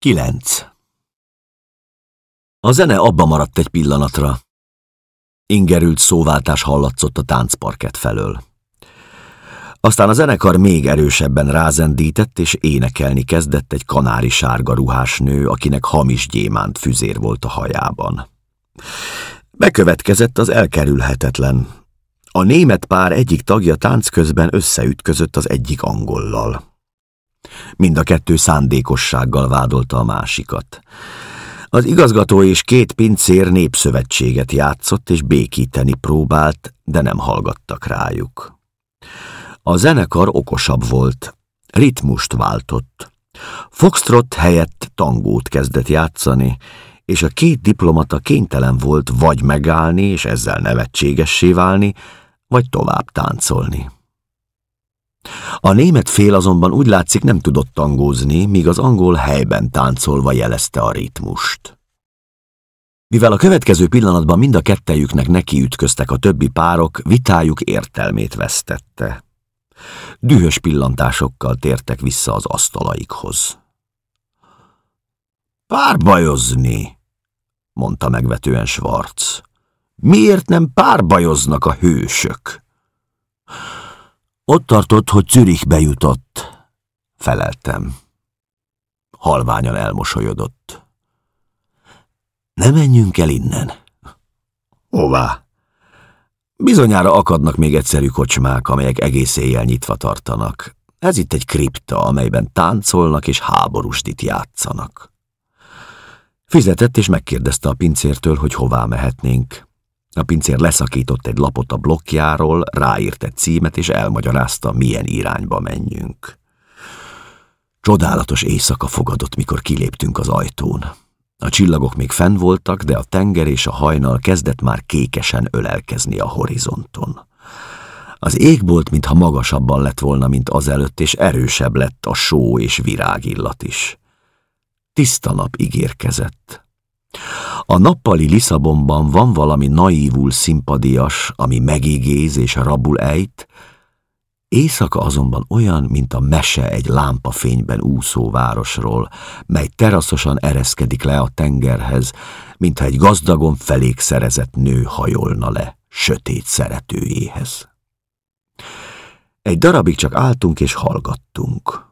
9. A zene abba maradt egy pillanatra. Ingerült szóváltás hallatszott a táncparket felől. Aztán a zenekar még erősebben rázendített, és énekelni kezdett egy kanári sárga ruhás nő, akinek hamis gyémánt füzér volt a hajában. Bekövetkezett az elkerülhetetlen. A német pár egyik tagja tánc közben összeütközött az egyik angollal. Mind a kettő szándékossággal vádolta a másikat. Az igazgató és két pincér népszövetséget játszott és békíteni próbált, de nem hallgattak rájuk. A zenekar okosabb volt, ritmust váltott. Foxtrot helyett tangót kezdett játszani, és a két diplomata kénytelen volt vagy megállni és ezzel nevetségessé válni, vagy tovább táncolni. A német fél azonban úgy látszik nem tudott tangózni, míg az angol helyben táncolva jelezte a ritmust. Mivel a következő pillanatban mind a kettejüknek nekiütköztek a többi párok, vitájuk értelmét vesztette. Dühös pillantásokkal tértek vissza az asztalaikhoz. Párbajozni, mondta megvetően Schwarz. Miért nem párbajoznak a hősök? Ott tartott, hogy Zürichbe jutott, feleltem. Halványan elmosolyodott. Ne menjünk el innen. Hová? Bizonyára akadnak még egyszerű kocsmák, amelyek egész éjjel nyitva tartanak. Ez itt egy kripta, amelyben táncolnak és háborústit játszanak. Fizetett és megkérdezte a pincértől, hogy hová mehetnénk. A pincér leszakított egy lapot a blokkjáról, ráírt egy címet, és elmagyarázta, milyen irányba menjünk. Csodálatos éjszaka fogadott, mikor kiléptünk az ajtón. A csillagok még fenn voltak, de a tenger és a hajnal kezdett már kékesen ölelkezni a horizonton. Az égbolt, mintha magasabban lett volna, mint azelőtt, és erősebb lett a só és virágillat is. Tiszta nap ígérkezett. A nappali Lisszabonban van valami naívul szimpadias, ami megigéz és rabul ejt, éjszaka azonban olyan, mint a mese egy lámpafényben úszó városról, mely teraszosan ereszkedik le a tengerhez, mintha egy gazdagon felék szerezett nő hajolna le sötét szeretőjéhez. Egy darabig csak álltunk és hallgattunk.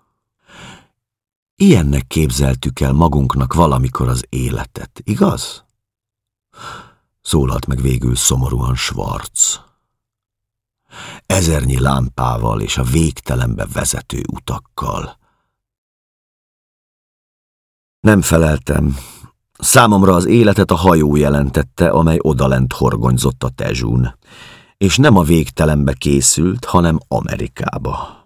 Ilyennek képzeltük el magunknak valamikor az életet, igaz? Szólalt meg végül szomorúan Schwarz. Ezernyi lámpával és a végtelenbe vezető utakkal. Nem feleltem. Számomra az életet a hajó jelentette, amely odalent horgonyzott a tezsún, és nem a végtelenbe készült, hanem Amerikába.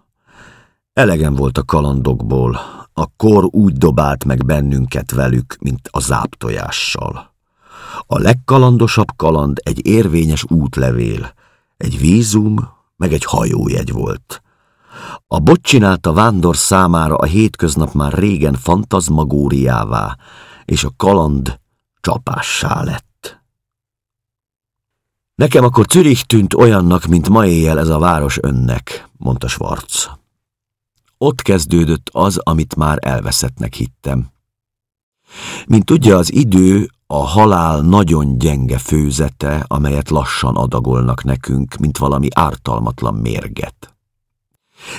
Elegem volt a kalandokból, a kor úgy dobált meg bennünket velük, mint a záptojással. A legkalandosabb kaland egy érvényes útlevél, egy vízum, meg egy hajójegy volt. A bot csinálta vándor számára a hétköznap már régen fantazmagóriává, és a kaland csapássá lett. Nekem akkor Zürich tűnt olyannak, mint ma éjjel ez a város önnek, mondta Schwarz. Ott kezdődött az, amit már elveszettnek hittem. Mint tudja, az idő a halál nagyon gyenge főzete, amelyet lassan adagolnak nekünk, mint valami ártalmatlan mérget.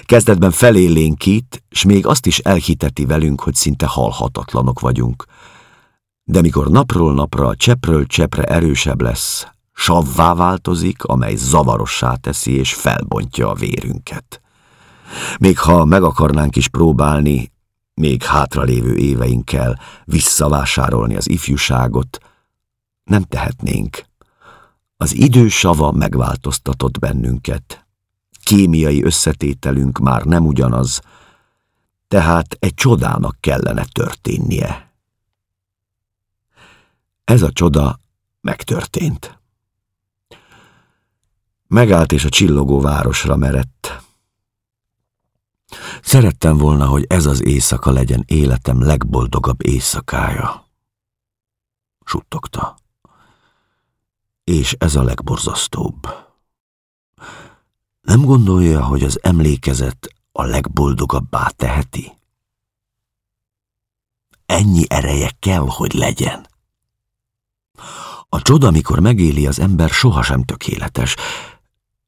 Kezdetben felélénkít, s még azt is elhiteti velünk, hogy szinte halhatatlanok vagyunk. De mikor napról napra, csepről csepre erősebb lesz, savvá változik, amely zavarossá teszi és felbontja a vérünket. Még ha meg akarnánk is próbálni, még hátralévő éveinkkel visszavásárolni az ifjúságot, nem tehetnénk. Az idősava megváltoztatott bennünket. Kémiai összetételünk már nem ugyanaz, tehát egy csodának kellene történnie. Ez a csoda megtörtént. Megállt és a csillogó városra merett. Szerettem volna, hogy ez az éjszaka legyen életem legboldogabb éjszakája. Suttogta. És ez a legborzasztóbb. Nem gondolja, hogy az emlékezet a legboldogabbá teheti? ennyi ereje kell, hogy legyen. A csoda, amikor megéli az ember, sohasem tökéletes,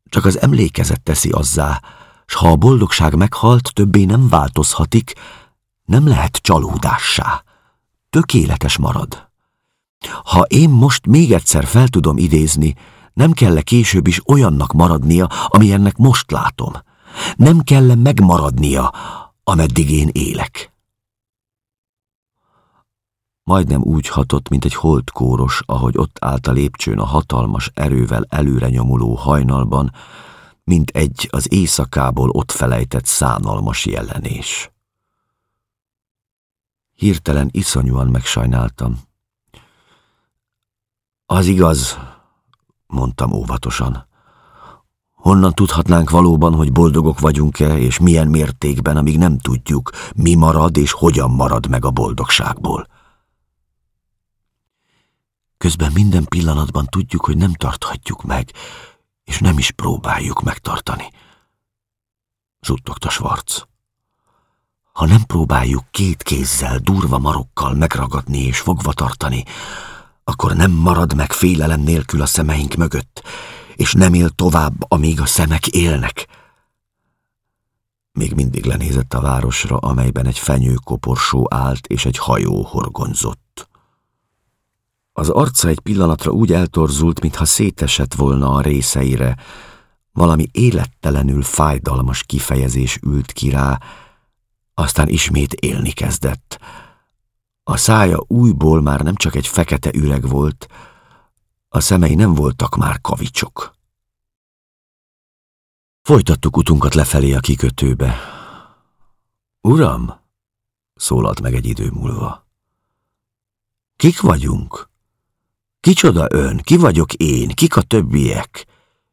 csak az emlékezet teszi azzá, s ha a boldogság meghalt, többé nem változhatik, nem lehet csalódássá. Tökéletes marad. Ha én most még egyszer fel tudom idézni, nem kell -e később is olyannak maradnia, amilyennek most látom. Nem kell -e megmaradnia, ameddig én élek. Majdnem úgy hatott, mint egy holdkóros, ahogy ott állt a lépcsőn a hatalmas erővel előre nyomuló hajnalban, mint egy az éjszakából ott felejtett szánalmas jelenés. Hirtelen iszonyúan megsajnáltam. Az igaz, mondtam óvatosan. Honnan tudhatnánk valóban, hogy boldogok vagyunk-e, és milyen mértékben, amíg nem tudjuk, mi marad és hogyan marad meg a boldogságból. Közben minden pillanatban tudjuk, hogy nem tarthatjuk meg, és nem is próbáljuk megtartani. Zuttogta Schwarz. Ha nem próbáljuk két kézzel, durva marokkal megragadni és fogva tartani, akkor nem marad meg félelem nélkül a szemeink mögött, és nem él tovább, amíg a szemek élnek. Még mindig lenézett a városra, amelyben egy fenyőkoporsó állt, és egy hajó horgonzott. Az arca egy pillanatra úgy eltorzult, mintha szétesett volna a részeire, valami élettelenül fájdalmas kifejezés ült ki rá, aztán ismét élni kezdett. A szája újból már nem csak egy fekete üreg volt, a szemei nem voltak már kavicsok. Folytattuk utunkat lefelé a kikötőbe. Uram, szólalt meg egy idő múlva. Kik vagyunk? Kicsoda ön, ki vagyok én, kik a többiek,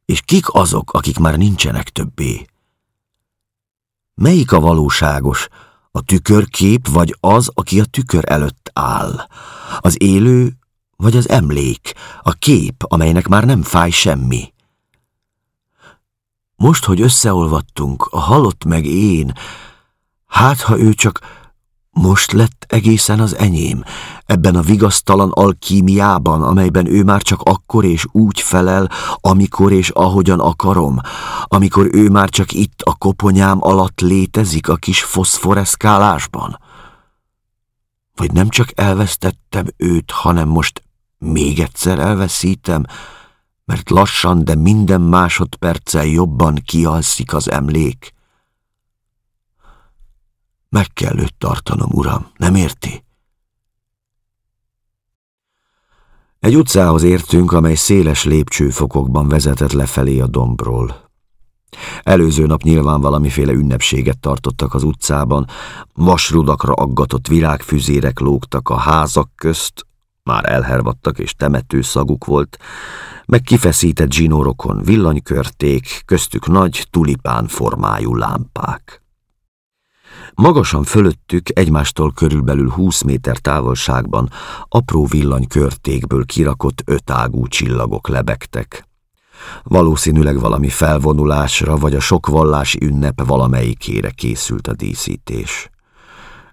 és kik azok, akik már nincsenek többé? Melyik a valóságos, a tükörkép vagy az, aki a tükör előtt áll? Az élő vagy az emlék, a kép, amelynek már nem fáj semmi? Most, hogy összeolvadtunk, a halott meg én, hát ha ő csak most lett egészen az enyém, ebben a vigasztalan alkímiában, amelyben ő már csak akkor és úgy felel, amikor és ahogyan akarom, amikor ő már csak itt a koponyám alatt létezik a kis foszforeszkálásban. Vagy nem csak elvesztettem őt, hanem most még egyszer elveszítem, mert lassan, de minden másodperccel jobban kialszik az emlék. Meg kell őt tartanom, uram, nem érti? Egy utcához értünk, amely széles lépcsőfokokban vezetett lefelé a dombról. Előző nap nyilván valamiféle ünnepséget tartottak az utcában, vasrudakra aggatott virágfüzérek lógtak a házak közt, már elhervadtak és temető szaguk volt, meg kifeszített zsinórokon villanykörték, köztük nagy tulipán formájú lámpák. Magasan fölöttük, egymástól körülbelül húsz méter távolságban apró villanykörtékből kirakott ötágú csillagok lebegtek. Valószínűleg valami felvonulásra vagy a sok vallási ünnep valamelyikére készült a díszítés.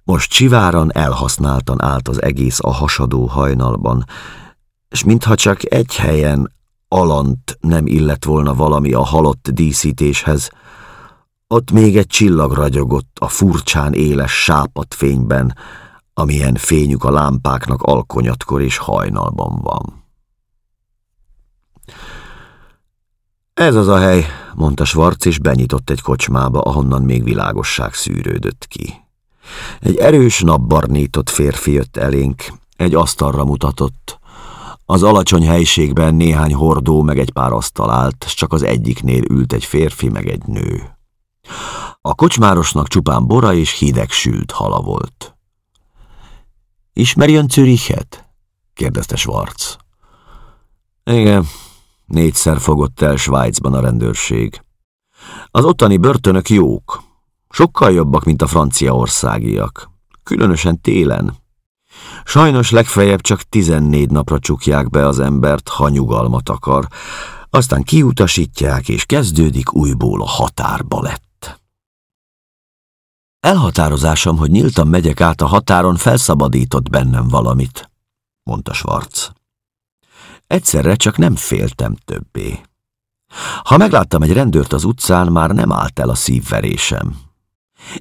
Most csiváran elhasználtan állt az egész a hasadó hajnalban, és mintha csak egy helyen alant nem illett volna valami a halott díszítéshez, ott még egy csillag ragyogott a furcsán éles sápat fényben, amilyen fényük a lámpáknak alkonyatkor és hajnalban van. Ez az a hely, mondta Schwarz, és benyitott egy kocsmába, ahonnan még világosság szűrődött ki. Egy erős napbarnított férfi jött elénk, egy asztalra mutatott. Az alacsony helységben néhány hordó meg egy pár asztal állt, csak az egyiknél ült egy férfi meg egy nő. A kocsmárosnak csupán bora és hideg sült hala volt. Ismeri ön Zürichet? kérdezte Schwarz. Igen, négyszer fogott el Svájcban a rendőrség. Az ottani börtönök jók, sokkal jobbak, mint a franciaországiak, különösen télen. Sajnos legfeljebb csak tizennégy napra csukják be az embert, ha nyugalmat akar, aztán kiutasítják, és kezdődik újból a határba lett. Elhatározásom, hogy nyíltan megyek át a határon, felszabadított bennem valamit, mondta Schwarz. Egyszerre csak nem féltem többé. Ha megláttam egy rendőrt az utcán, már nem állt el a szívverésem.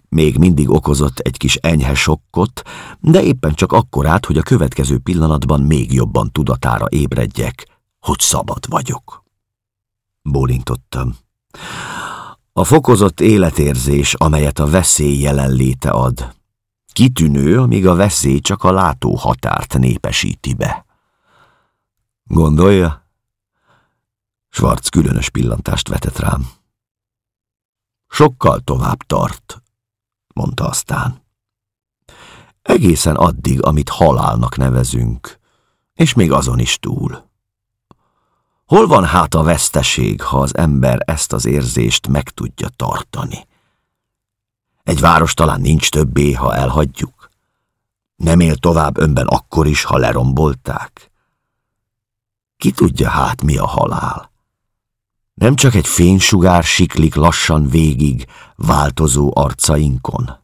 Még mindig okozott egy kis enyhe sokkot, de éppen csak akkorát, hogy a következő pillanatban még jobban tudatára ébredjek, hogy szabad vagyok. Bólintottam. A fokozott életérzés, amelyet a veszély jelenléte ad. Kitűnő, amíg a veszély csak a látó határt népesíti be. Gondolja? Schwarz különös pillantást vetett rám. Sokkal tovább tart, mondta aztán. Egészen addig, amit halálnak nevezünk, és még azon is túl. Hol van hát a veszteség, ha az ember ezt az érzést meg tudja tartani? Egy város talán nincs többé, ha elhagyjuk. Nem él tovább önben akkor is, ha lerombolták. Ki tudja hát, mi a halál? Nem csak egy fénysugár siklik lassan végig változó arcainkon.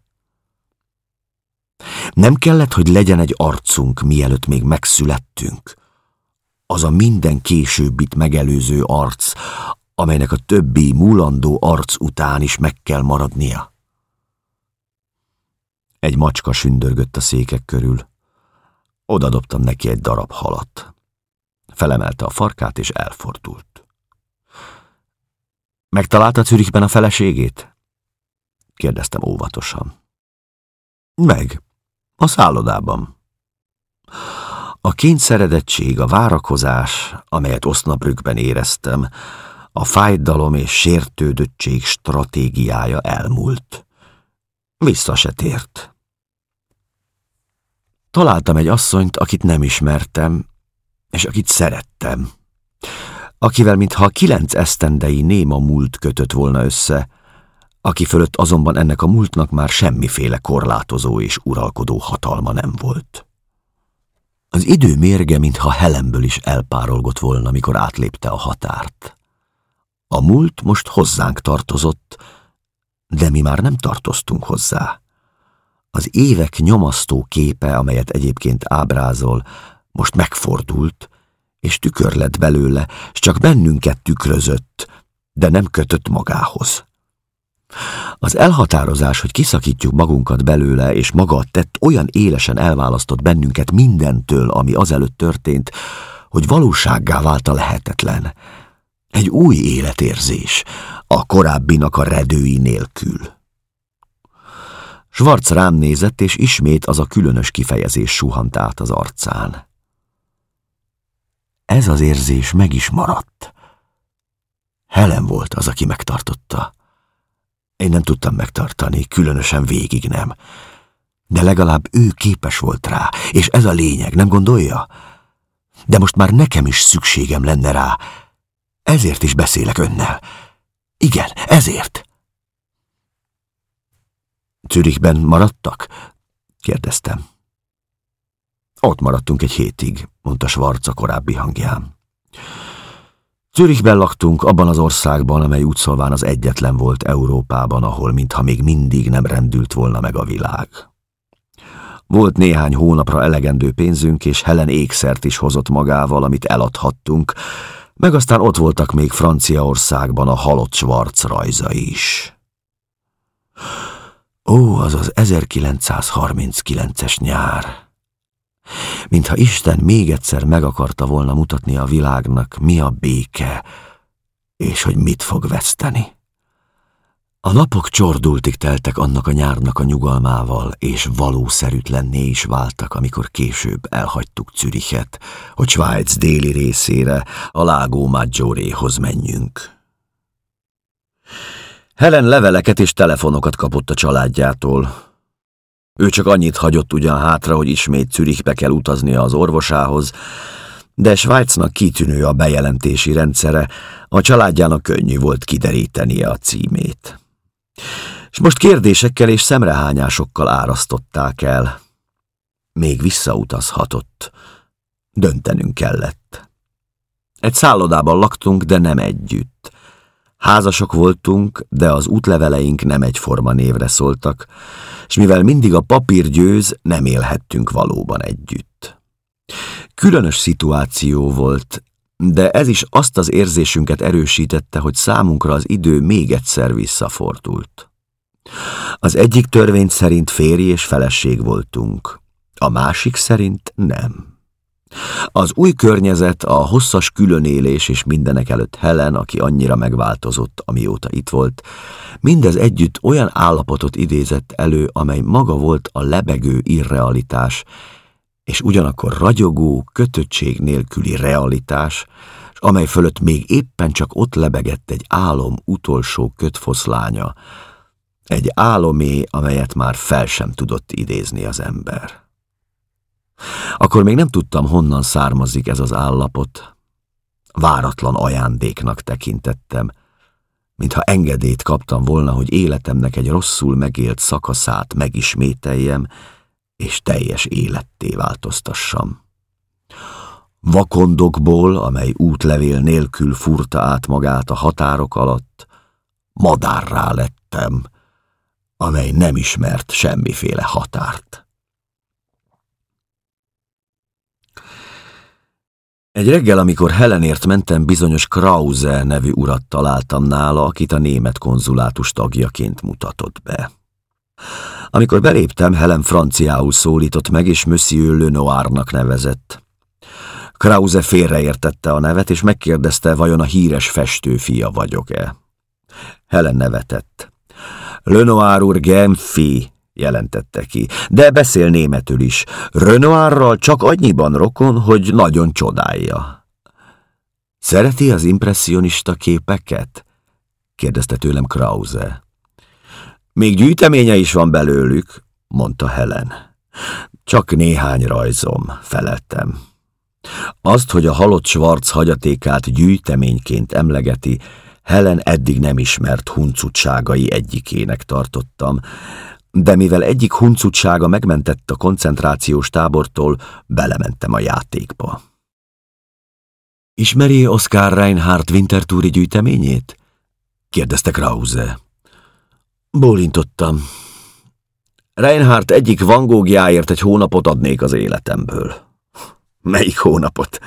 Nem kellett, hogy legyen egy arcunk, mielőtt még megszülettünk. Az a minden későbbit megelőző arc, amelynek a többi múlandó arc után is meg kell maradnia. Egy macska sündörgött a székek körül. Oda dobtam neki egy darab halat. Felemelte a farkát és elfordult. Megtalálta Zürichben a feleségét? Kérdeztem óvatosan. Meg, a szállodában. A kényszeredettség, a várakozás, amelyet osznabrükben éreztem, a fájdalom és sértődöttség stratégiája elmúlt. Vissza se tért. Találtam egy asszonyt, akit nem ismertem, és akit szerettem. Akivel mintha kilenc esztendei néma múlt kötött volna össze, aki fölött azonban ennek a múltnak már semmiféle korlátozó és uralkodó hatalma nem volt. Az idő mérge, mintha Helemből is elpárolgott volna, mikor átlépte a határt. A múlt most hozzánk tartozott, de mi már nem tartoztunk hozzá. Az évek nyomasztó képe, amelyet egyébként ábrázol, most megfordult, és tükör lett belőle, s csak bennünket tükrözött, de nem kötött magához. Az elhatározás, hogy kiszakítjuk magunkat belőle, és maga tett olyan élesen elválasztott bennünket mindentől, ami azelőtt történt, hogy valósággá vált a lehetetlen. Egy új életérzés, a korábbinak a redői nélkül. Schwarz rám nézett, és ismét az a különös kifejezés suhant át az arcán. Ez az érzés meg is maradt. Helen volt az, aki megtartotta. Én nem tudtam megtartani, különösen végig nem. De legalább ő képes volt rá, és ez a lényeg, nem gondolja? De most már nekem is szükségem lenne rá. Ezért is beszélek önnel. Igen, ezért. Zürichben maradtak? kérdeztem. Ott maradtunk egy hétig, mondta Schwarz a korábbi hangján. Zürichben laktunk, abban az országban, amely útszolván az egyetlen volt Európában, ahol mintha még mindig nem rendült volna meg a világ. Volt néhány hónapra elegendő pénzünk, és Helen ékszert is hozott magával, amit eladhattunk, meg aztán ott voltak még Franciaországban a halott Schwarz rajza is. Ó, az az 1939-es nyár! Mintha Isten még egyszer meg akarta volna mutatni a világnak, mi a béke, és hogy mit fog veszteni. A napok csordultig teltek annak a nyárnak a nyugalmával, és valószerűtlenné is váltak, amikor később elhagytuk Zürichet, hogy Svájc déli részére, a Lágó Maggioréhoz menjünk. Helen leveleket és telefonokat kapott a családjától, ő csak annyit hagyott ugyan hátra, hogy ismét Zürichbe kell utaznia az orvosához, de Svájcnak kitűnő a bejelentési rendszere, a családjának könnyű volt kiderítenie a címét. És most kérdésekkel és szemrehányásokkal árasztották el. Még visszautazhatott. Döntenünk kellett. Egy szállodában laktunk, de nem együtt. Házasok voltunk, de az útleveleink nem egyforma névre szóltak, és mivel mindig a papír győz, nem élhettünk valóban együtt. Különös szituáció volt, de ez is azt az érzésünket erősítette, hogy számunkra az idő még egyszer visszafordult. Az egyik törvény szerint férj és feleség voltunk, a másik szerint nem. Az új környezet, a hosszas különélés és mindenek előtt Helen, aki annyira megváltozott, amióta itt volt, mindez együtt olyan állapotot idézett elő, amely maga volt a lebegő irrealitás, és ugyanakkor ragyogó, kötöttség nélküli realitás, és amely fölött még éppen csak ott lebegett egy álom utolsó kötfoszlánya, egy álomé, amelyet már fel sem tudott idézni az ember. Akkor még nem tudtam, honnan származik ez az állapot. Váratlan ajándéknak tekintettem, mintha engedélyt kaptam volna, hogy életemnek egy rosszul megélt szakaszát megismételjem, és teljes életté változtassam. Vakondokból, amely útlevél nélkül furta át magát a határok alatt, madárrá lettem, amely nem ismert semmiféle határt. Egy reggel, amikor Helenért mentem, bizonyos Krause nevű urat találtam nála, akit a német konzulátus tagjaként mutatott be. Amikor beléptem, Helen franciául szólított meg, és Monsieur Lenoirnak nevezett. Krause félreértette a nevet, és megkérdezte, vajon a híres festő fia vagyok-e. Helen nevetett. Lenoir úr Genfi, jelentette ki, de beszél németül is. Renoirral csak annyiban rokon, hogy nagyon csodálja. Szereti az impressionista képeket? kérdezte tőlem Krause. Még gyűjteménye is van belőlük, mondta Helen. Csak néhány rajzom, feleltem. Azt, hogy a halott Schwarz hagyatékát gyűjteményként emlegeti, Helen eddig nem ismert huncutságai egyikének tartottam, de mivel egyik huncutsága megmentett a koncentrációs tábortól, belementem a játékba. Ismeri Oscar Reinhardt Wintertúri gyűjteményét? kérdezte Krause. Bólintottam. Reinhardt egyik vangógjáért egy hónapot adnék az életemből. Melyik hónapot?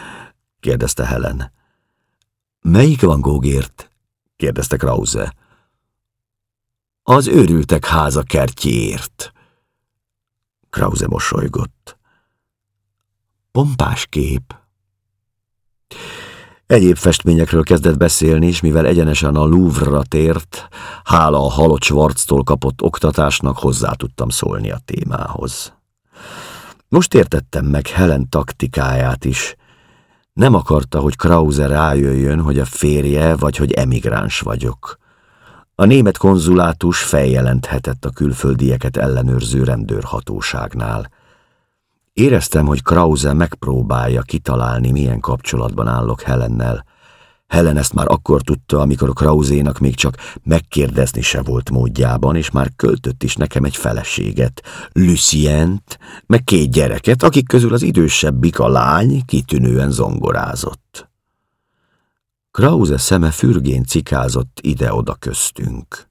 kérdezte Helen. Melyik vangógért? kérdezte Krause. Az őrültek háza kertjéért. Krause mosolygott. Pompás kép. Egyéb festményekről kezdett beszélni, és mivel egyenesen a Louvre-ra tért, hála a halott Schwarztól kapott oktatásnak hozzá tudtam szólni a témához. Most értettem meg Helen taktikáját is. Nem akarta, hogy Krause rájöjjön, hogy a férje vagy hogy emigráns vagyok. A német konzulátus feljelenthetett a külföldieket ellenőrző rendőrhatóságnál. Éreztem, hogy Krause megpróbálja kitalálni, milyen kapcsolatban állok Helennel. Helen ezt már akkor tudta, amikor Krausénak még csak megkérdezni se volt módjában, és már költött is nekem egy feleséget, Lucient, meg két gyereket, akik közül az idősebbik a lány kitűnően zongorázott. Krause szeme fürgén cikázott ide-oda köztünk.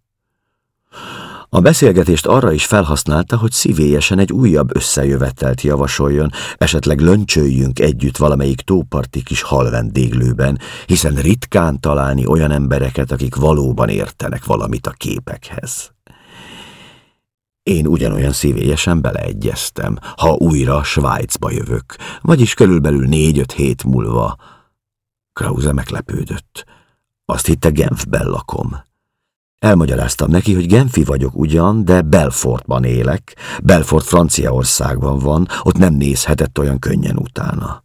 A beszélgetést arra is felhasználta, hogy szívélyesen egy újabb összejövetelt javasoljon, esetleg löncsöljünk együtt valamelyik tóparti kis halvendéglőben, hiszen ritkán találni olyan embereket, akik valóban értenek valamit a képekhez. Én ugyanolyan szívélyesen beleegyeztem, ha újra Svájcba jövök, vagyis körülbelül négy-öt hét múlva, Krause meglepődött. Azt hitte Genfben lakom. Elmagyaráztam neki, hogy Genfi vagyok ugyan, de Belfortban élek. Belfort Franciaországban van, ott nem nézhetett olyan könnyen utána.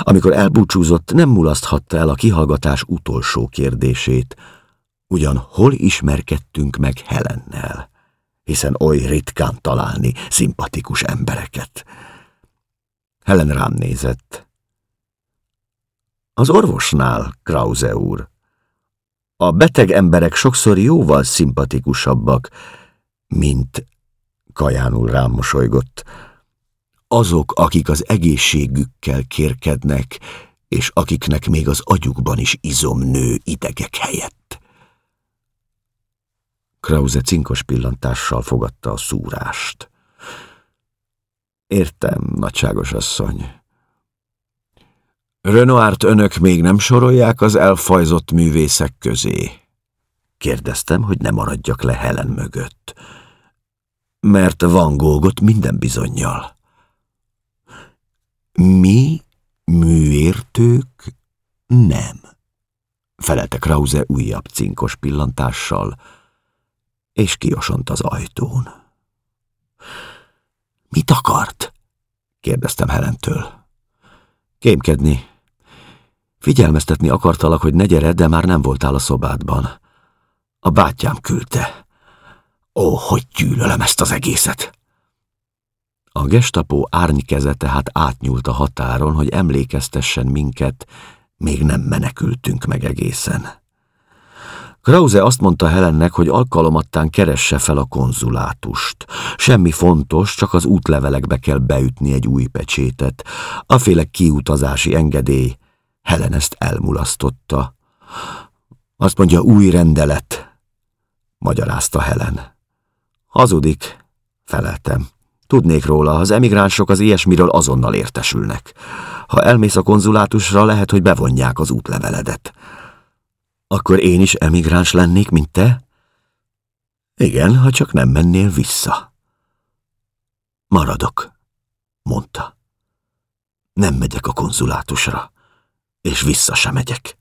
Amikor elbúcsúzott, nem mulaszthatta el a kihallgatás utolsó kérdését. Ugyan hol ismerkedtünk meg Helennel? Hiszen oly ritkán találni szimpatikus embereket. Helen rám nézett. Az orvosnál, Krause úr. A beteg emberek sokszor jóval szimpatikusabbak, mint kajánul rám mosolygott. Azok, akik az egészségükkel kérkednek, és akiknek még az agyukban is izom nő idegek helyett. Krause cinkos pillantással fogadta a szúrást. Értem, nagyságos asszony. Renoárt önök még nem sorolják az elfajzott művészek közé? Kérdeztem, hogy ne maradjak le Helen mögött. Mert Van Goghot minden bizonyjal. Mi, műértők, nem, felelte Krause újabb cinkos pillantással, és kiosont az ajtón. Mit akart? kérdeztem Helentől. Kémkedni. Figyelmeztetni akartalak, hogy ne gyere, de már nem voltál a szobádban. A bátyám küldte. Ó, hogy gyűlölem ezt az egészet! A gestapó árnykeze tehát átnyúlt a határon, hogy emlékeztessen minket, még nem menekültünk meg egészen. Krause azt mondta Helennek, hogy alkalomattán keresse fel a konzulátust. Semmi fontos, csak az útlevelekbe kell beütni egy új pecsétet. Aféle kiutazási engedély. Helen ezt elmulasztotta. Azt mondja, új rendelet, magyarázta Helen. Hazudik, feleltem. Tudnék róla, az emigránsok az ilyesmiről azonnal értesülnek. Ha elmész a konzulátusra, lehet, hogy bevonják az útleveledet. Akkor én is emigráns lennék, mint te? Igen, ha csak nem mennél vissza. Maradok, mondta. Nem megyek a konzulátusra, és vissza sem megyek.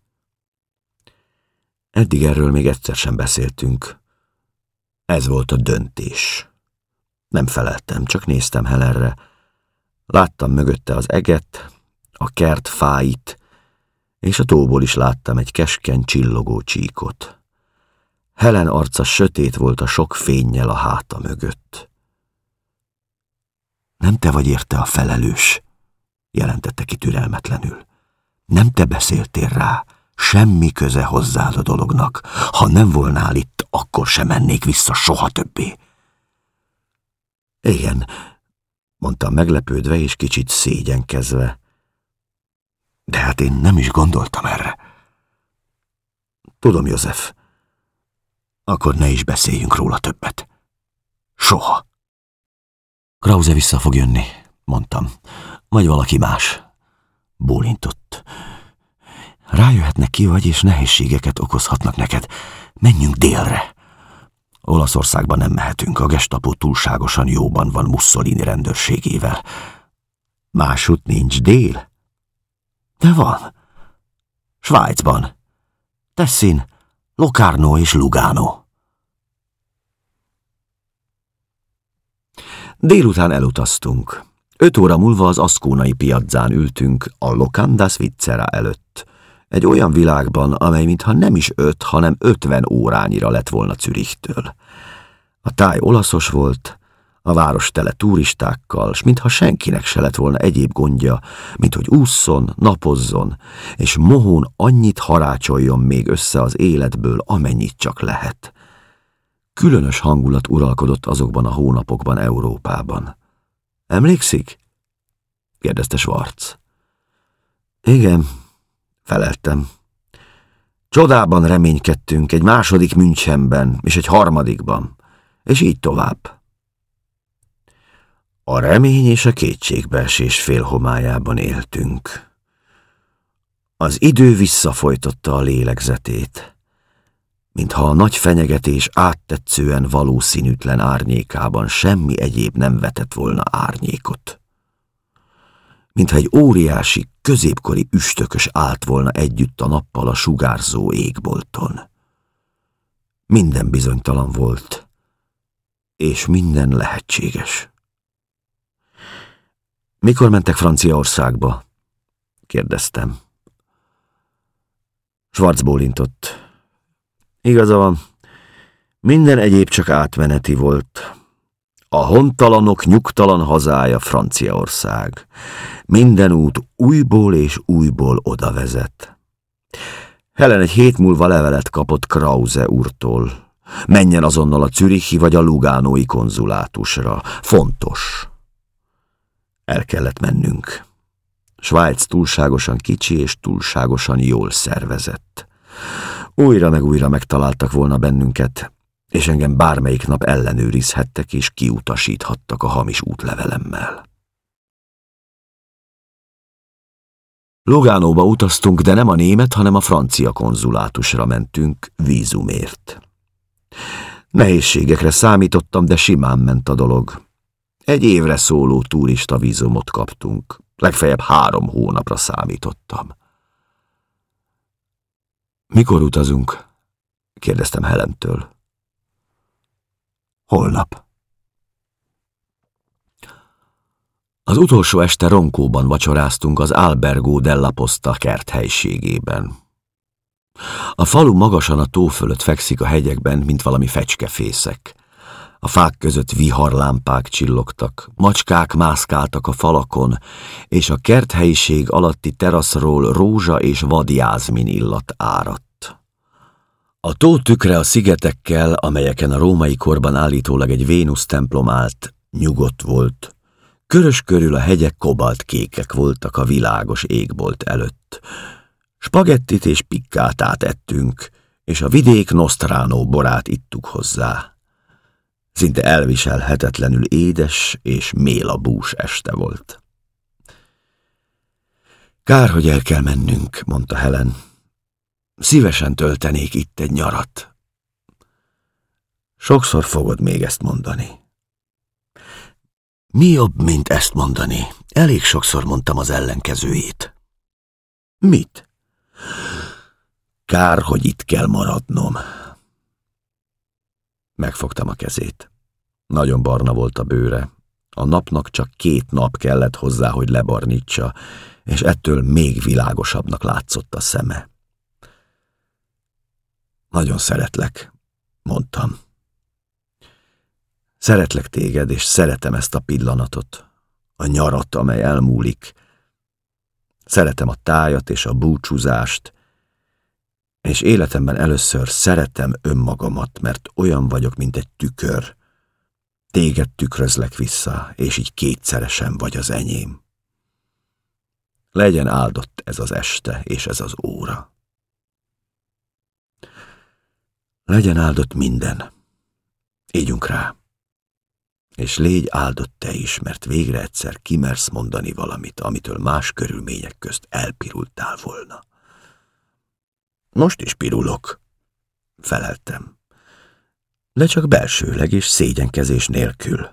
Eddig erről még egyszer sem beszéltünk. Ez volt a döntés. Nem feleltem, csak néztem Helenre. Láttam mögötte az eget, a kert fáit, és a tóból is láttam egy keskeny csillogó csíkot. Helen arca sötét volt a sok fénnyel a háta mögött. Nem te vagy érte a felelős, jelentette ki türelmetlenül. Nem te beszéltél rá, semmi köze hozzád a dolognak. Ha nem volnál itt, akkor sem mennék vissza soha többé. Igen, mondtam meglepődve és kicsit szégyenkezve. De hát én nem is gondoltam erre. Tudom, József. Akkor ne is beszéljünk róla többet. Soha. Krause vissza fog jönni, mondtam. Vagy valaki más. Bólintott. Rájöhetnek ki vagy, és nehézségeket okozhatnak neked. Menjünk délre. Olaszországban nem mehetünk, a gestapo túlságosan jóban van Mussolini rendőrségével. Másút nincs dél? De van. Svájcban. Tessin, Locarno és Lugano. Délután elutaztunk. Öt óra múlva az aszkónai piazzán ültünk a Locanda Svizzera előtt. Egy olyan világban, amely mintha nem is öt, hanem ötven órányira lett volna Zürichtől. A táj olaszos volt, a város tele turistákkal, s mintha senkinek se lett volna egyéb gondja, mint hogy ússzon, napozzon, és mohón annyit harácsoljon még össze az életből, amennyit csak lehet. Különös hangulat uralkodott azokban a hónapokban Európában. Emlékszik? kérdezte Schwarz. Igen, feleltem. Csodában reménykedtünk egy második Münchenben és egy harmadikban, és így tovább. A remény és a kétségbeesés félhomájában éltünk. Az idő visszafolytotta a lélegzetét, mintha a nagy fenyegetés áttetszően valószínűtlen árnyékában semmi egyéb nem vetett volna árnyékot. Mintha egy óriási, középkori üstökös állt volna együtt a nappal a sugárzó égbolton. Minden bizonytalan volt, és minden lehetséges. Mikor mentek Franciaországba? kérdeztem. Schwarz bólintott. Igaza van, minden egyéb csak átmeneti volt. A hontalanok nyugtalan hazája Franciaország. Minden út újból és újból oda vezet. Helen egy hét múlva levelet kapott Krause úrtól. Menjen azonnal a Zürichi vagy a Lugánói konzulátusra. Fontos. El kellett mennünk. Svájc túlságosan kicsi és túlságosan jól szervezett. Újra meg újra megtaláltak volna bennünket, és engem bármelyik nap ellenőrizhettek és kiutasíthattak a hamis útlevelemmel. Logánóba utaztunk, de nem a német, hanem a francia konzulátusra mentünk vízumért. Nehézségekre számítottam, de simán ment a dolog. Egy évre szóló turista vízumot kaptunk. Legfeljebb három hónapra számítottam. Mikor utazunk? kérdeztem Helentől. Holnap. Az utolsó este Ronkóban vacsoráztunk az Albergo della Posta kert helységében. A falu magasan a tó fölött fekszik a hegyekben, mint valami fecskefészek. A fák között viharlámpák csillogtak, macskák mászkáltak a falakon, és a kerthelyiség alatti teraszról rózsa és vadjázmin illat áradt. A tó tükre a szigetekkel, amelyeken a római korban állítólag egy Vénusz templom állt, nyugodt volt. Körös körül a hegyek kobalt kékek voltak a világos égbolt előtt. Spagettit és pikkátát ettünk, és a vidék Nostránó borát ittuk hozzá. Szinte elviselhetetlenül édes és mélabús este volt. Kár, hogy el kell mennünk, mondta Helen. Szívesen töltenék itt egy nyarat. Sokszor fogod még ezt mondani. Mi jobb, mint ezt mondani? Elég sokszor mondtam az ellenkezőjét. Mit? Kár, hogy itt kell maradnom. Megfogtam a kezét. Nagyon barna volt a bőre. A napnak csak két nap kellett hozzá, hogy lebarnítsa, és ettől még világosabbnak látszott a szeme. Nagyon szeretlek, mondtam. Szeretlek téged, és szeretem ezt a pillanatot, a nyarat, amely elmúlik. Szeretem a tájat és a búcsúzást, és életemben először szeretem önmagamat, mert olyan vagyok, mint egy tükör. Téged tükrözlek vissza, és így kétszeresen vagy az enyém. Legyen áldott ez az este és ez az óra. Legyen áldott minden. Ígyunk rá. És légy áldott te is, mert végre egyszer kimersz mondani valamit, amitől más körülmények közt elpirultál volna. Most is pirulok, feleltem. De csak belsőleg és szégyenkezés nélkül.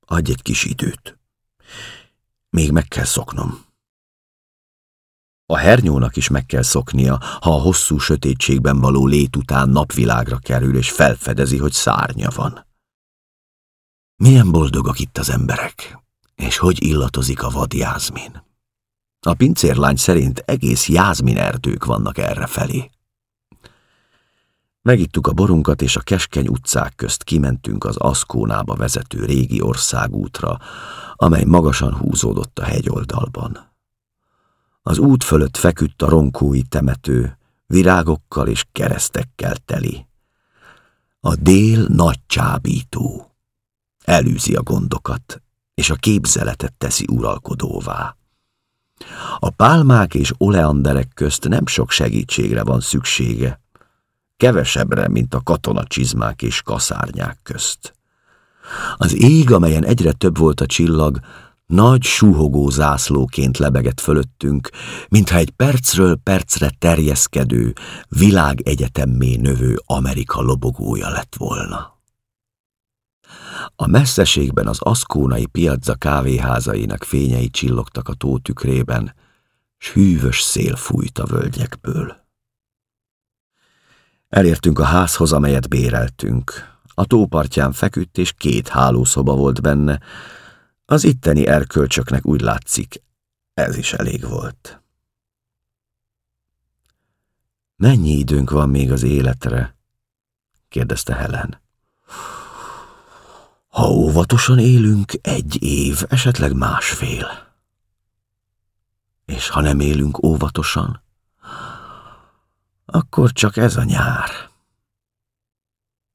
Adj egy kis időt. Még meg kell szoknom. A hernyónak is meg kell szoknia, ha a hosszú sötétségben való lét után napvilágra kerül, és felfedezi, hogy szárnya van. Milyen boldogak itt az emberek, és hogy illatozik a vadjázmin. A pincérlány szerint egész jázmin erdők vannak errefelé. Megittuk a borunkat, és a keskeny utcák közt kimentünk az Aszkónába vezető régi országútra, amely magasan húzódott a hegyoldalban. Az út fölött feküdt a ronkói temető, virágokkal és keresztekkel teli. A dél nagy csábító. Elűzi a gondokat, és a képzeletet teszi uralkodóvá. A pálmák és oleanderek közt nem sok segítségre van szüksége, kevesebbre, mint a katonacsizmák és kaszárnyák közt. Az ég, amelyen egyre több volt a csillag, nagy suhogó zászlóként lebegett fölöttünk, mintha egy percről percre terjeszkedő, világegyetemmé növő Amerika lobogója lett volna. A messzeségben az aszkónai piazza kávéházainak fényei csillogtak a tó tükrében, s hűvös szél fújt a völgyekből. Elértünk a házhoz, amelyet béreltünk. A tópartján feküdt, és két hálószoba volt benne. Az itteni erkölcsöknek úgy látszik, ez is elég volt. Mennyi időnk van még az életre? kérdezte Helen. Ha óvatosan élünk, egy év, esetleg másfél. És ha nem élünk óvatosan, akkor csak ez a nyár.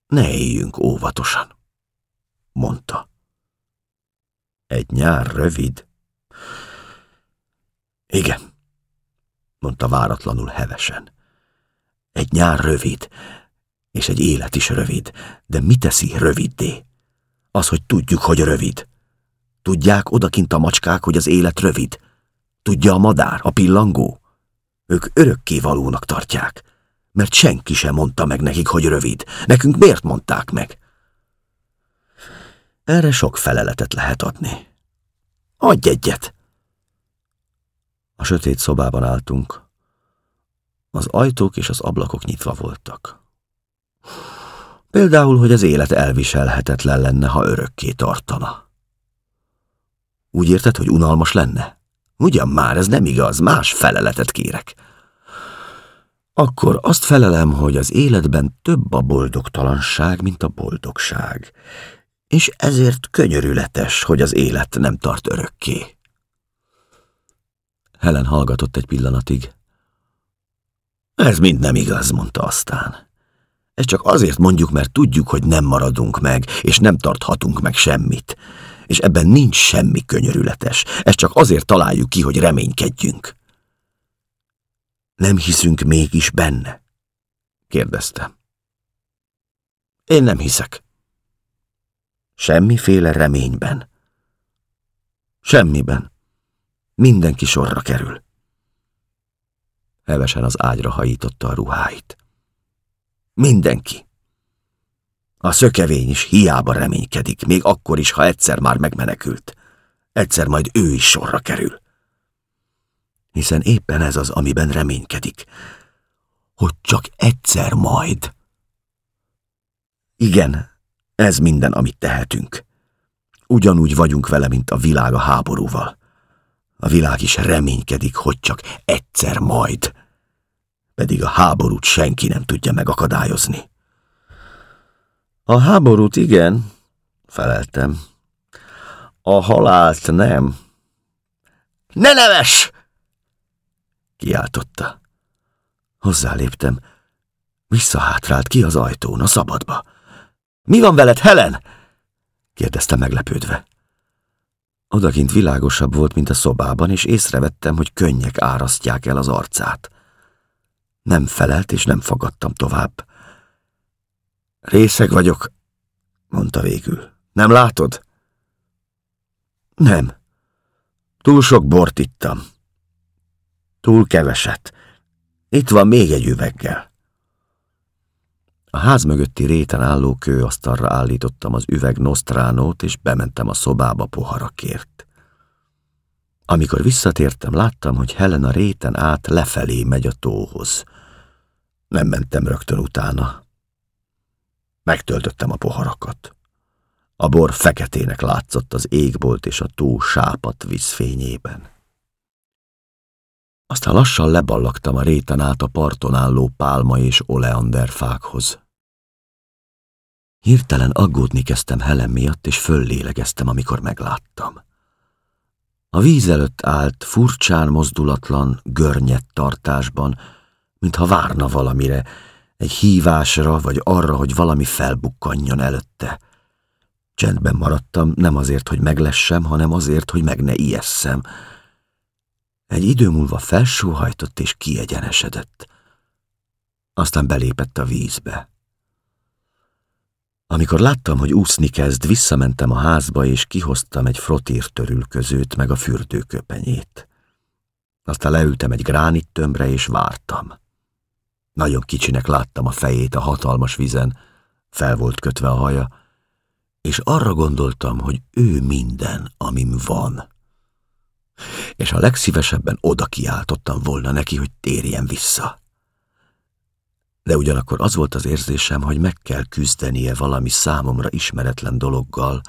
Ne éljünk óvatosan, mondta. Egy nyár rövid. Igen, mondta váratlanul hevesen. Egy nyár rövid, És egy élet is rövid, de mi teszi röviddé? Az, hogy tudjuk, hogy rövid. Tudják odakint a macskák, hogy az élet rövid. Tudja a madár, a pillangó? Ők örökké valónak tartják, mert senki sem mondta meg nekik, hogy rövid. Nekünk miért mondták meg? Erre sok feleletet lehet adni. Adj egyet! A sötét szobában álltunk. Az ajtók és az ablakok nyitva voltak. Például, hogy az élet elviselhetetlen lenne, ha örökké tartana. Úgy érted, hogy unalmas lenne? Ugyan már, ez nem igaz, más feleletet kérek. Akkor azt felelem, hogy az életben több a boldogtalanság, mint a boldogság, és ezért könyörületes, hogy az élet nem tart örökké. Helen hallgatott egy pillanatig. Ez mind nem igaz, mondta aztán. Ez csak azért mondjuk, mert tudjuk, hogy nem maradunk meg, és nem tarthatunk meg semmit. És ebben nincs semmi könyörületes. Ezt csak azért találjuk ki, hogy reménykedjünk. Nem hiszünk mégis benne? kérdezte. Én nem hiszek. Semmiféle reményben. Semmiben. Mindenki sorra kerül. Hevesen az ágyra hajította a ruháit. Mindenki. A szökevény is hiába reménykedik, még akkor is, ha egyszer már megmenekült. Egyszer majd ő is sorra kerül. Hiszen éppen ez az, amiben reménykedik, hogy csak egyszer majd. Igen, ez minden, amit tehetünk. Ugyanúgy vagyunk vele, mint a világ a háborúval. A világ is reménykedik, hogy csak egyszer majd. Pedig a háborút senki nem tudja megakadályozni. A háborút igen, feleltem. A halált nem. Ne neves! Kiáltotta. Hozzáléptem. Visszahátrált ki az ajtón, a szabadba. Mi van veled, Helen? kérdezte meglepődve. Odakint világosabb volt, mint a szobában, és észrevettem, hogy könnyek árasztják el az arcát. Nem felelt, és nem fogadtam tovább. Részeg vagyok, mondta végül. Nem látod? Nem. Túl sok bort ittam. Túl keveset. Itt van még egy üveggel. A ház mögötti réten álló kőasztalra állítottam az üveg nosztránót, és bementem a szobába poharakért. Amikor visszatértem, láttam, hogy Helen a réten át lefelé megy a tóhoz. Nem mentem rögtön utána. Megtöltöttem a poharakat. A bor feketének látszott az égbolt és a tó sápat vízfényében. Aztán lassan leballagtam a réten át a parton álló pálma és oleanderfákhoz. Hirtelen aggódni kezdtem Helen miatt, és föllélegeztem, amikor megláttam. A víz előtt állt furcsán mozdulatlan, görnyett tartásban, mintha várna valamire, egy hívásra, vagy arra, hogy valami felbukkanjon előtte. Csendben maradtam, nem azért, hogy meglessem, hanem azért, hogy meg ne ijesszem. Egy idő múlva felsóhajtott és kiegyenesedett. Aztán belépett a vízbe. Amikor láttam, hogy úszni kezd, visszamentem a házba, és kihoztam egy frotír törülközőt, meg a fürdőköpenyét. Aztán leültem egy gránit tömbre, és vártam. Nagyon kicsinek láttam a fejét a hatalmas vizen, fel volt kötve a haja, és arra gondoltam, hogy ő minden, amim van. És a legszívesebben oda kiáltottam volna neki, hogy térjen vissza de ugyanakkor az volt az érzésem, hogy meg kell küzdenie valami számomra ismeretlen dologgal,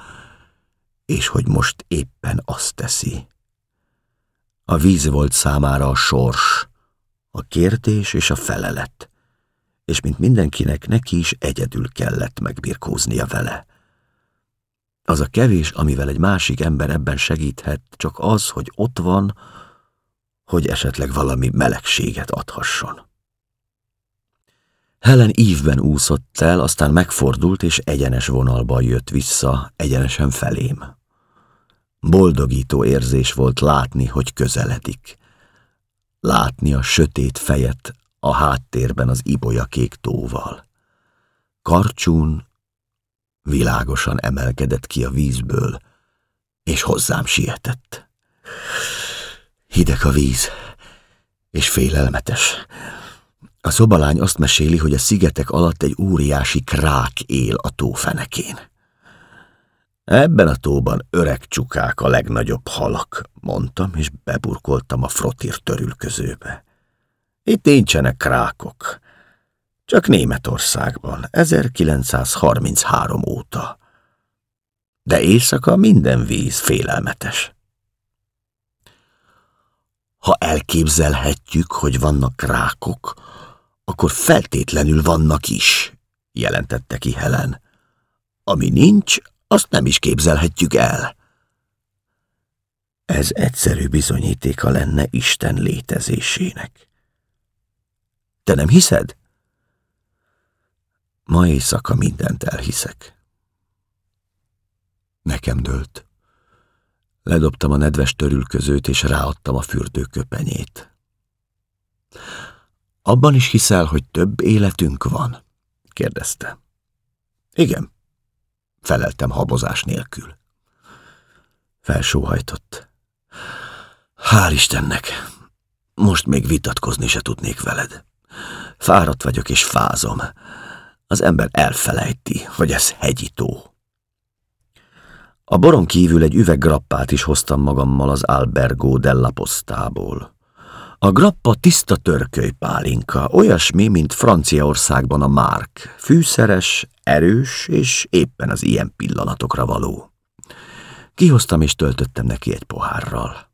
és hogy most éppen azt teszi. A víz volt számára a sors, a kérdés és a felelet, és mint mindenkinek neki is egyedül kellett megbirkóznia vele. Az a kevés, amivel egy másik ember ebben segíthet, csak az, hogy ott van, hogy esetleg valami melegséget adhasson. Helen ívben úszott el, aztán megfordult, és egyenes vonalban jött vissza, egyenesen felém. Boldogító érzés volt látni, hogy közeledik. Látni a sötét fejet a háttérben az ibolyakék tóval. Karcsún világosan emelkedett ki a vízből, és hozzám sietett. Hideg a víz, és félelmetes. A szobalány azt meséli, hogy a szigetek alatt egy óriási krák él a tófenekén. Ebben a tóban öreg csukák a legnagyobb halak, mondtam, és beburkoltam a frotír törülközőbe. Itt nincsenek krákok, csak Németországban, 1933 óta. De éjszaka minden víz félelmetes. Ha elképzelhetjük, hogy vannak krákok, akkor feltétlenül vannak is, jelentette ki Helen. Ami nincs, azt nem is képzelhetjük el. Ez egyszerű bizonyítéka lenne Isten létezésének. Te nem hiszed? Ma éjszaka mindent elhiszek. Nekem dőlt. Ledobtam a nedves törülközőt, és ráadtam a fürdőköpenyét. Abban is hiszel, hogy több életünk van? kérdezte. Igen, feleltem habozás nélkül. Felsóhajtott. Hál' Istennek, most még vitatkozni se tudnék veled. Fáradt vagyok és fázom. Az ember elfelejti, hogy ez hegyi tó. A boron kívül egy üveg grappát is hoztam magammal az Albergo della Postából. A grappa tiszta törköly pálinka, olyasmi, mint Franciaországban a márk, fűszeres, erős és éppen az ilyen pillanatokra való. Kihoztam és töltöttem neki egy pohárral.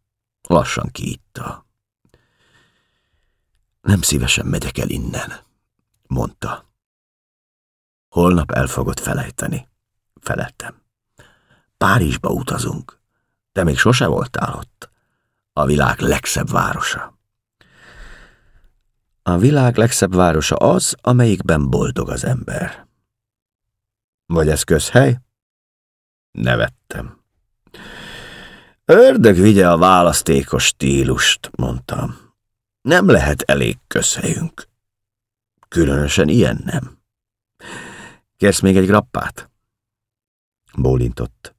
Lassan kiitta. Nem szívesen megyek el innen, mondta. Holnap el fogod felejteni, feleltem. Párizsba utazunk. Te még sose voltál ott. A világ legszebb városa. A világ legszebb városa az, amelyikben boldog az ember. Vagy ez közhely? Nevettem. Ördög vigye a választékos stílust, mondtam. Nem lehet elég közhelyünk. Különösen ilyen nem. Kérsz még egy grappát? Bólintott.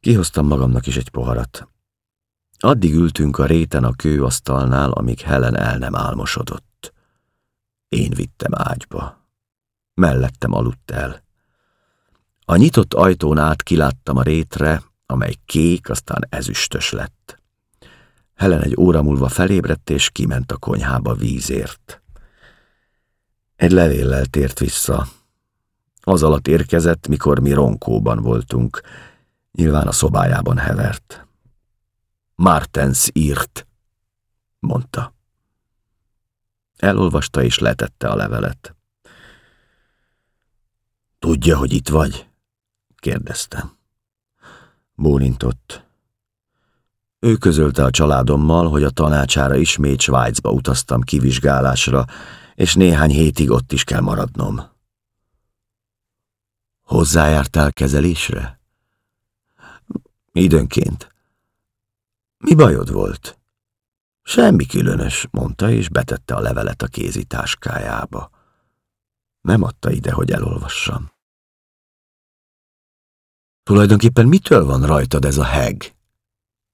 Kihoztam magamnak is egy poharat. Addig ültünk a réten a kőasztalnál, amíg Helen el nem álmosodott. Én vittem ágyba. Mellettem aludt el. A nyitott ajtón át kiláttam a rétre, amely kék, aztán ezüstös lett. Helen egy óra múlva felébredt, és kiment a konyhába vízért. Egy levéllel tért vissza. Az alatt érkezett, mikor mi ronkóban voltunk. Nyilván a szobájában hevert. Martens írt, mondta. Elolvasta és letette a levelet. Tudja, hogy itt vagy? Kérdeztem. Bólintott. Ő közölte a családommal, hogy a tanácsára ismét Svájcba utaztam kivizsgálásra, és néhány hétig ott is kell maradnom. Hozzájártál kezelésre? Időnként. Mi bajod volt? Semmi különös, mondta, és betette a levelet a kézi táskájába. Nem adta ide, hogy elolvassam. Tulajdonképpen mitől van rajtad ez a heg?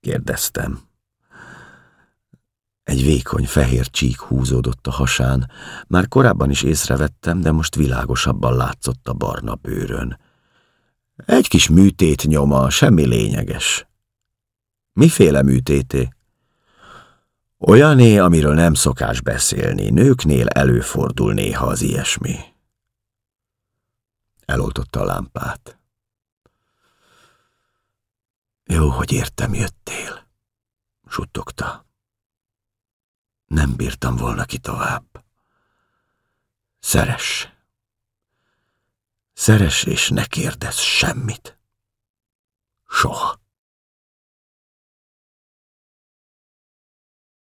kérdeztem. Egy vékony fehér csík húzódott a hasán, már korábban is észrevettem, de most világosabban látszott a barna bőrön. Egy kis műtét nyoma, semmi lényeges. Miféle műtété? Olyané, amiről nem szokás beszélni, nőknél előfordul néha az ilyesmi. Eloltotta a lámpát. Jó, hogy értem jöttél, suttogta. Nem bírtam volna ki tovább. Szeres. Szeres, és ne kérdezz semmit. Soha.